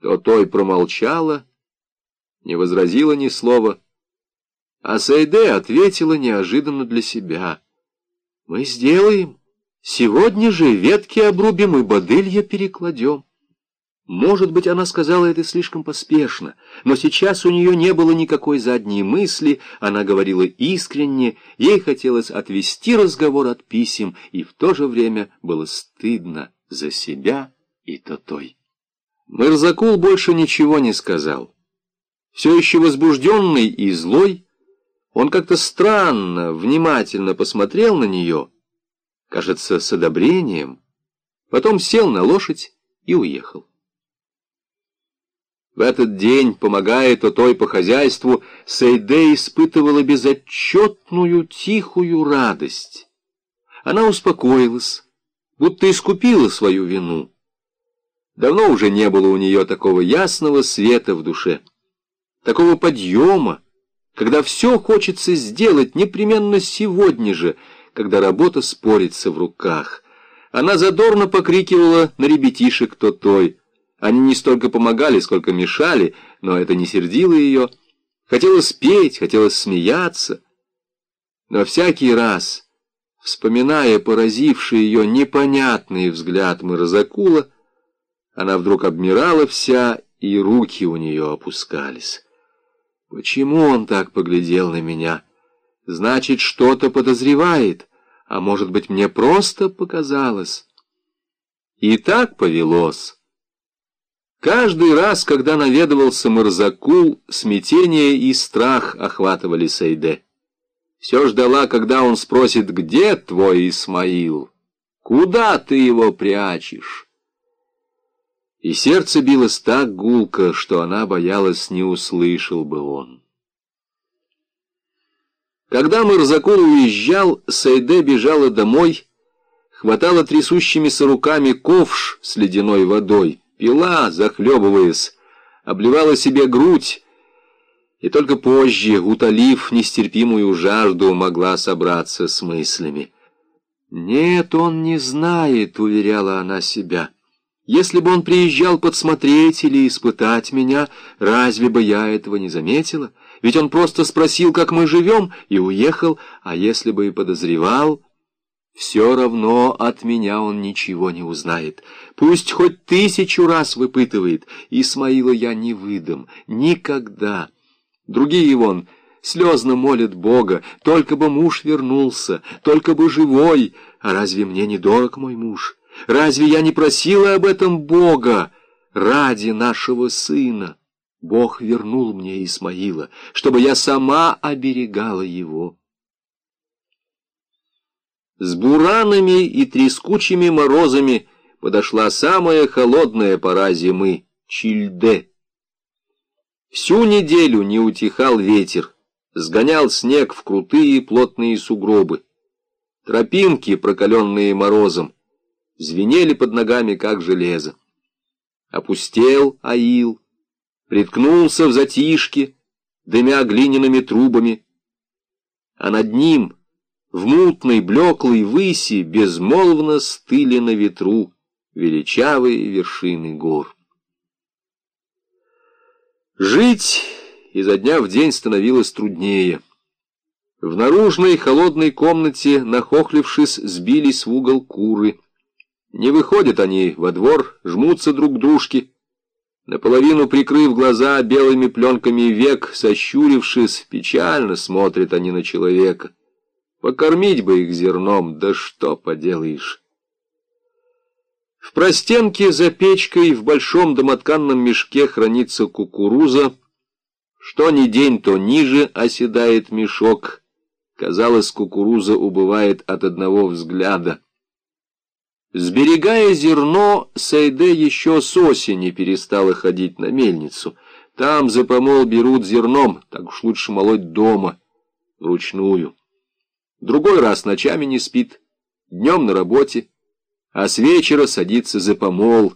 то той промолчала, не возразила ни слова, а Сайде ответила неожиданно для себя. «Мы сделаем. Сегодня же ветки обрубим и бодылья перекладем». Может быть, она сказала это слишком поспешно, но сейчас у нее не было никакой задней мысли, она говорила искренне, ей хотелось отвести разговор от писем, и в то же время было стыдно за себя и Тотой. Мырзакул больше ничего не сказал. Все еще возбужденный и злой, он как-то странно, внимательно посмотрел на нее, кажется, с одобрением, потом сел на лошадь и уехал. В этот день, помогая Тотой по хозяйству, Сейде испытывала безотчетную тихую радость. Она успокоилась, будто искупила свою вину. Давно уже не было у нее такого ясного света в душе, такого подъема, когда все хочется сделать непременно сегодня же, когда работа спорится в руках. Она задорно покрикивала на ребятишек то-той. Они не столько помогали, сколько мешали, но это не сердило ее. Хотелось петь, хотелось смеяться. Но всякий раз, вспоминая поразивший ее непонятный взгляд Мырзакула, она вдруг обмирала вся, и руки у нее опускались. Почему он так поглядел на меня? Значит, что-то подозревает, а может быть, мне просто показалось. И так повелось. Каждый раз, когда наведывался Мырзакул, смятение и страх охватывали Сейде. Все ждала, когда он спросит, где твой Исмаил? Куда ты его прячешь? И сердце билось так гулко, что она боялась, не услышал бы он. Когда Мырзакул уезжал, Сайде бежала домой, хватала трясущимися руками ковш с ледяной водой, пила, захлебываясь, обливала себе грудь, и только позже, утолив нестерпимую жажду, могла собраться с мыслями. «Нет, он не знает», — уверяла она себя, — если бы он приезжал подсмотреть или испытать меня, разве бы я этого не заметила? Ведь он просто спросил, как мы живем, и уехал, а если бы и подозревал... Все равно от меня он ничего не узнает. Пусть хоть тысячу раз выпытывает. Исмаила я не выдам. Никогда. Другие вон слезно молят Бога. Только бы муж вернулся, только бы живой. А разве мне не дорог мой муж? Разве я не просила об этом Бога ради нашего сына? Бог вернул мне Исмаила, чтобы я сама оберегала его. С буранами и трескучими морозами подошла самая холодная пора зимы — Чильде. Всю неделю не утихал ветер, сгонял снег в крутые плотные сугробы. Тропинки, прокаленные морозом, звенели под ногами, как железо. Опустел аил, приткнулся в затишке, дымя глиняными трубами, а над ним, в мутной, блеклой выси, безмолвно стыли на ветру величавые вершины гор. Жить изо дня в день становилось труднее. В наружной холодной комнате, нахохлившись, сбились в угол куры — не выходят они во двор, жмутся друг к дружке. Наполовину прикрыв глаза белыми пленками век, сощурившись, печально смотрят они на человека. Покормить бы их зерном, да что поделаешь. В простенке за печкой в большом домотканном мешке хранится кукуруза. Что ни день, то ниже оседает мешок. Казалось, кукуруза убывает от одного взгляда. Сберегая зерно, Сайде еще с осени перестала ходить на мельницу. Там за помол берут зерном, так уж лучше молоть дома, вручную. Другой раз ночами не спит, днем на работе, а с вечера садится за помол.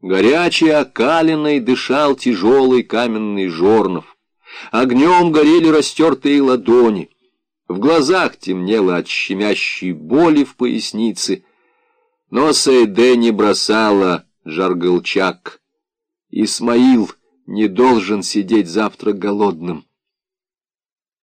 Горячий окаленной дышал тяжелый каменный жорнов. Огнем горели растертые ладони. В глазах темнело от щемящей боли в пояснице — но Сейде не бросала жаргылчак. Исмаил не должен сидеть завтра голодным.